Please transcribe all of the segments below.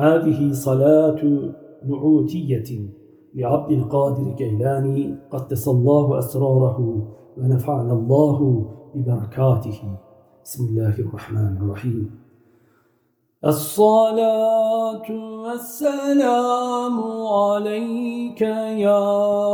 هذه صلاة نعوتية لعبد القادر الجيلاني قدس الله أسراره ونفعنا الله ببركاته. بسم الله الرحمن الرحيم. الصلاة والسلام عليك يا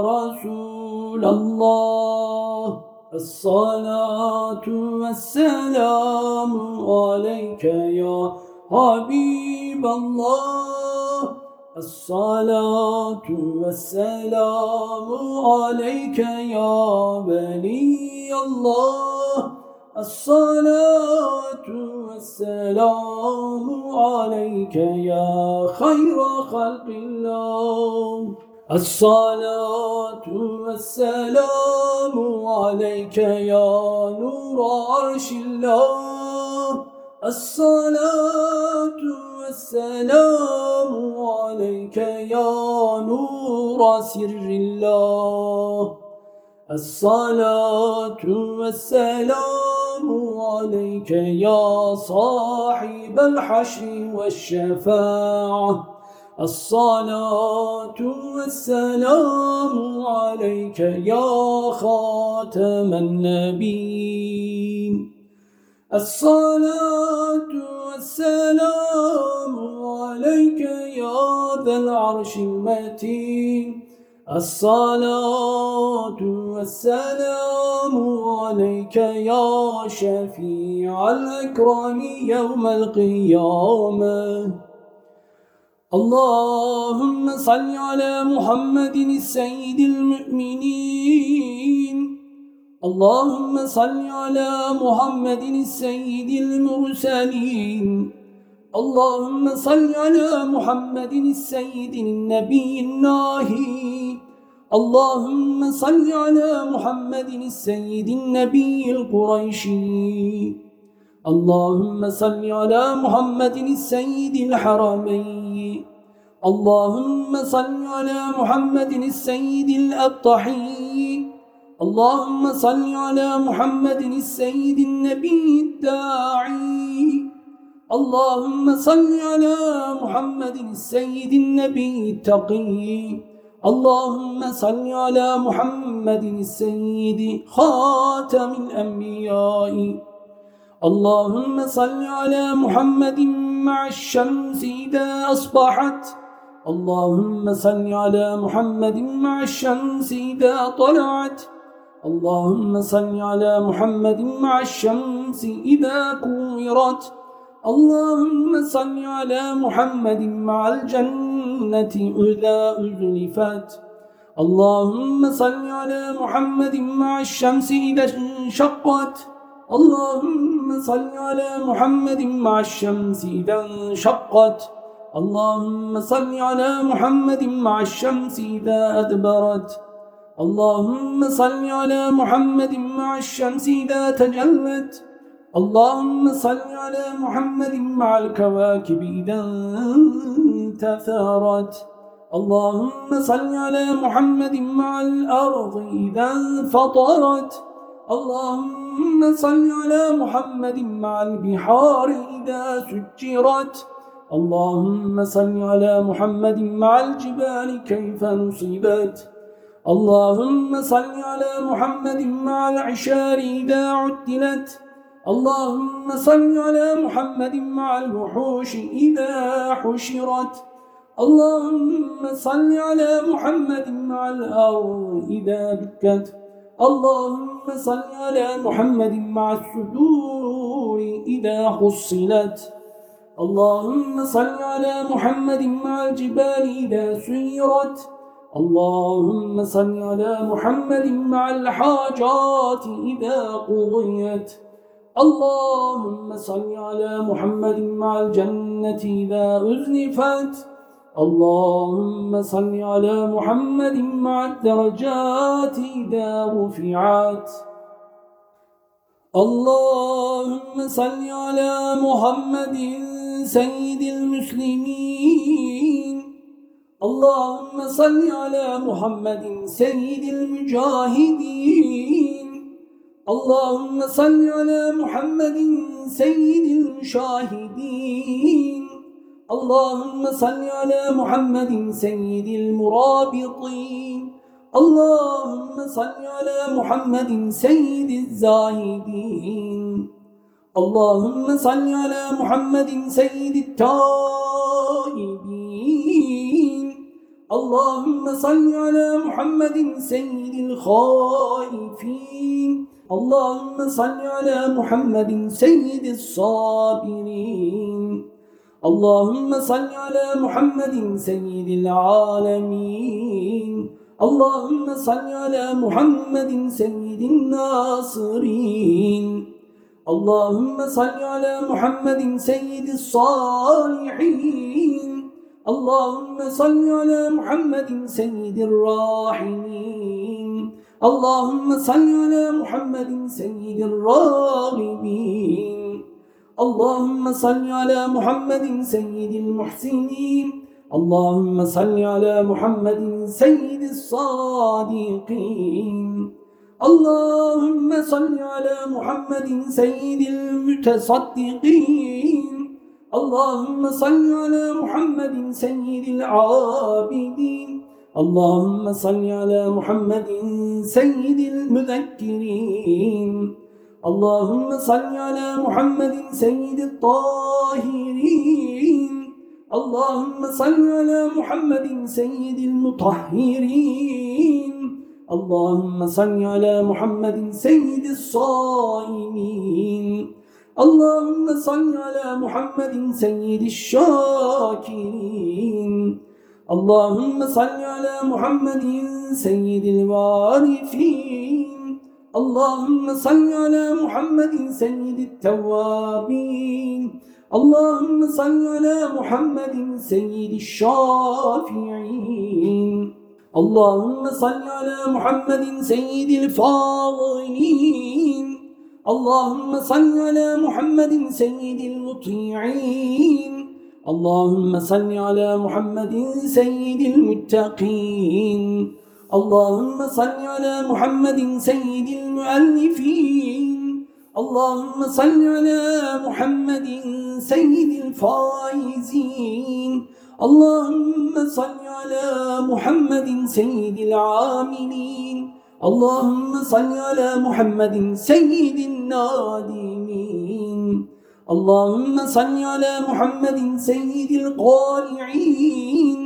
رسول الله. الصلاة والسلام عليك يا حبيب الله الصلاة والسلام عليك يا ولي الله الصلاة والسلام عليك يا خير خلق الله الصلاة والسلام عليك يا نور عرش الله. الصلاة والسلام عليك يا نور سر الله. الصلاة والسلام عليك يا صاحب الحشر والشفاعة. الصلاة والسلام عليك يا خاتم النبي الصلاة والسلام عليك يا ذا العرش المتين. الصلاة والسلام عليك يا شفيع الأكرم يوم القيامة. اللهم صل على محمد السيد المؤمنين. اللهم صل على محمد السيد المرسلين. اللهم صل على محمد السيد النبي الناهي. اللهم صل على محمد السيد النبي القريشي. اللهم صل على محمد السيد الحرمي. اللهم صل على محمد السيد الأبطحي. اللهم صل على محمد السيد النبي الداعي. اللهم صل على محمد السيد النبي التقي. اللهم صل على محمد السيد خاتم الأنبياء. اللهم صل على محمد مع الشمس إذا أصبحت. اللهم صل على محمد مع الشمس إذا طلعت. اللهم صل على محمد مع الشمس إذا كورت. اللهم صل على محمد مع الجنة إذا أزلفت. اللهم صل على محمد مع الشمس إذا انشقت. اللهم صل على محمد مع الشمس إذا انشقت. اللهم صل على محمد مع الشمس إذا أدبرت. اللهم صل على محمد مع الشمس إذا تجلت. اللهم صل على محمد مع الكواكب إذا انتثرت. اللهم صل على محمد مع الأرض إذا انفطرت. اللهم صل على محمد مع البحار إذا سجرت. اللهم صل على محمد مع الجبال كيف نصبت. اللهم صل على محمد مع العشار إذا عدلت. اللهم صل على محمد مع الوحوش إذا حشرت. اللهم صل على محمد مع الأرض إذا دكت اللهم صل على محمد مع الصدور إذا حصلت. اللهم صل على محمد مع الجبال إذا سيرت. اللهم صل على محمد مع الحاجات إذا قضيت. اللهم صل على محمد مع الجنة إذا أزلفت. اللهم صل على محمد مع الدرجات إذا رفعت. اللهم صل على محمد سيد المسلمين. اللهم صل على محمد سيد المجاهدين. اللهم صل على محمد سيد المشاهدين. اللهم صل على محمد سيد المرابطين. اللهم صل على محمد سيد الزاهدين. اللهم صل على محمد سيد التائبين اللهم صل على محمد سيد الخائفين. اللهم صل على محمد سيد الصابرين. اللهم صل على محمد سيد العالمين. اللهم صل على محمد سيد الناصرين. اللهم صل على محمد سيد الصالحين. اللهم صل على محمد سيد الراحمين. اللهم صل على محمد سيد الراغبين. اللهم صل على محمد سيد المحسنين. اللهم صل على محمد سيد الصادقين. اللهم صل على محمد سيد المتصدقين. اللهم صل على محمد سيد العابدين. اللهم صل على محمد سيد المذكرين. اللهم صل على محمد سيد الطاهرين. اللهم صل على محمد سيد المطهرين. اللهم صل على محمد سيد الصائمين. اللهم صل على محمد سيد الشاكرين. اللهم صل على محمد سيد الوارثين. اللهم صل على محمد سيد التوابين. اللهم صل على محمد سيد الشافعين. اللهم صل على محمد سيد الفاضلين. اللهم صل على محمد سيد المطيعين. اللهم صل على محمد سيد المتقين. اللهم صل على محمد سيد المؤلفين. اللهم صل على محمد سيد الفائزين. اللهم صل على محمد سيد العاملين. اللهم صل على محمد سيد النادمين. اللهم صل على محمد سيد القارعين.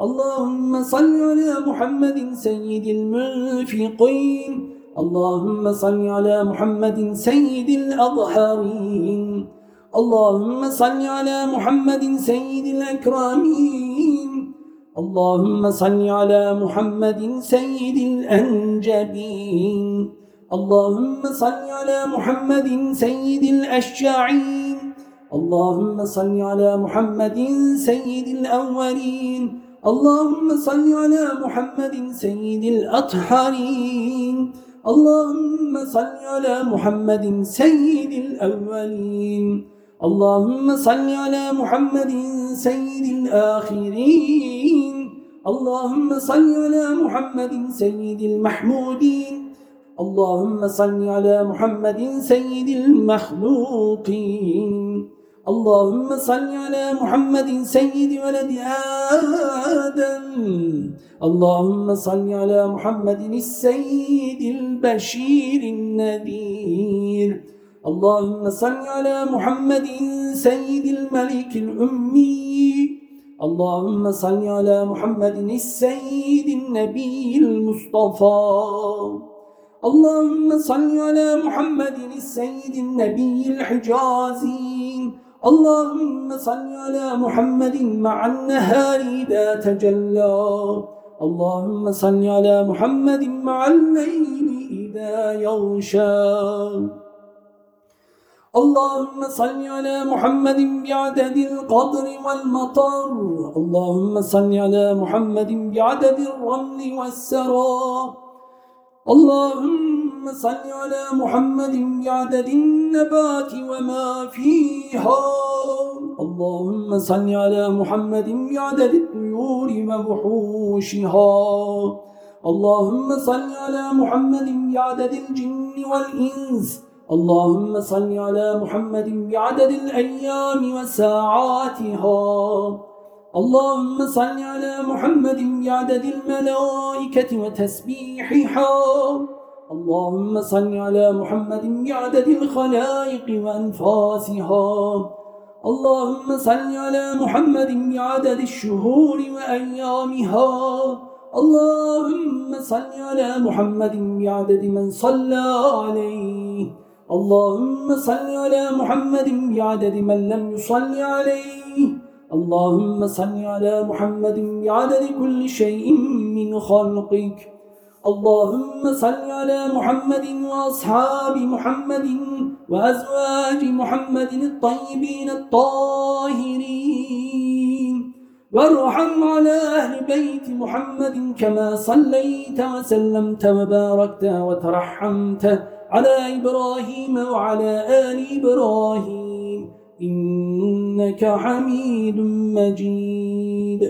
اللهم صل على محمد سيد المنفقين. اللهم صل على محمد سيد الأظهرين اللهم صل على محمد سيد الأكرمين. اللهم صل على محمد سيد الأنجبين. اللهم صل على محمد سيد الأشجعين. اللهم صل على محمد سيد الأولين. اللهم صل على محمد سيد الأطهرين. اللهم صل على محمد سيد الأولين. اللهم صل على محمد سيد الآخرين. اللهم صل على محمد سيد المحمودين. اللهم صل على محمد سيد المخلوقين. اللهم صل على محمد سيد ولد آدم. اللهم صل على محمد السيد البشير النذير. اللهم صل على محمد سيد الملك الأمي. اللهم صل على محمد السيد النبي المصطفى. اللهم صل على محمد السيد النبي الحجازي. اللهم صل على محمد مع النهار إذا تجلى. اللهم صل على محمد مع الليل إذا يغشى. اللهم صل على محمد بعدد القدر والمطر. اللهم صل على محمد بعدد الرمل والسراب اللهم صل على محمد بعدد النبات وما فيها. اللهم صل على محمد بعدد الطيور ووحوشها. اللهم صل على محمد بعدد الجن والإنس. اللهم صل على محمد بعدد الأيام وساعاتها. اللهم صل على محمد بعدد الملائكة وتسبيحها. اللهم صل على محمد بعدد الخلائق وأنفاسها. اللهم صل على محمد بعدد الشهور وأيامها. اللهم صل على محمد بعدد من صلى عليه. اللهم صل على محمد بعدد من لم يصل عليه. اللهم صل على محمد بعدد كل شيء من خلقك. اللهم صل على محمد وأصحاب محمد وأزواج محمد الطيبين الطاهرين. وارحم على أهل بيت محمد كما صليت وسلمت وباركت وترحمت. على إبراهيم وعلى آل إبراهيم إنك حميد مجيد.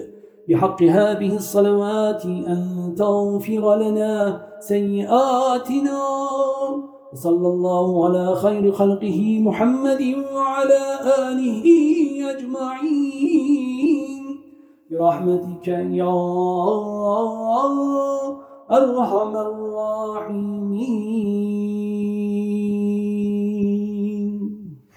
بحق هذه الصلوات أن تغفر لنا سيئاتنا. صلى الله على خير خلقه محمد وعلى آله أجمعين. برحمتك يا أرحم الراحمين.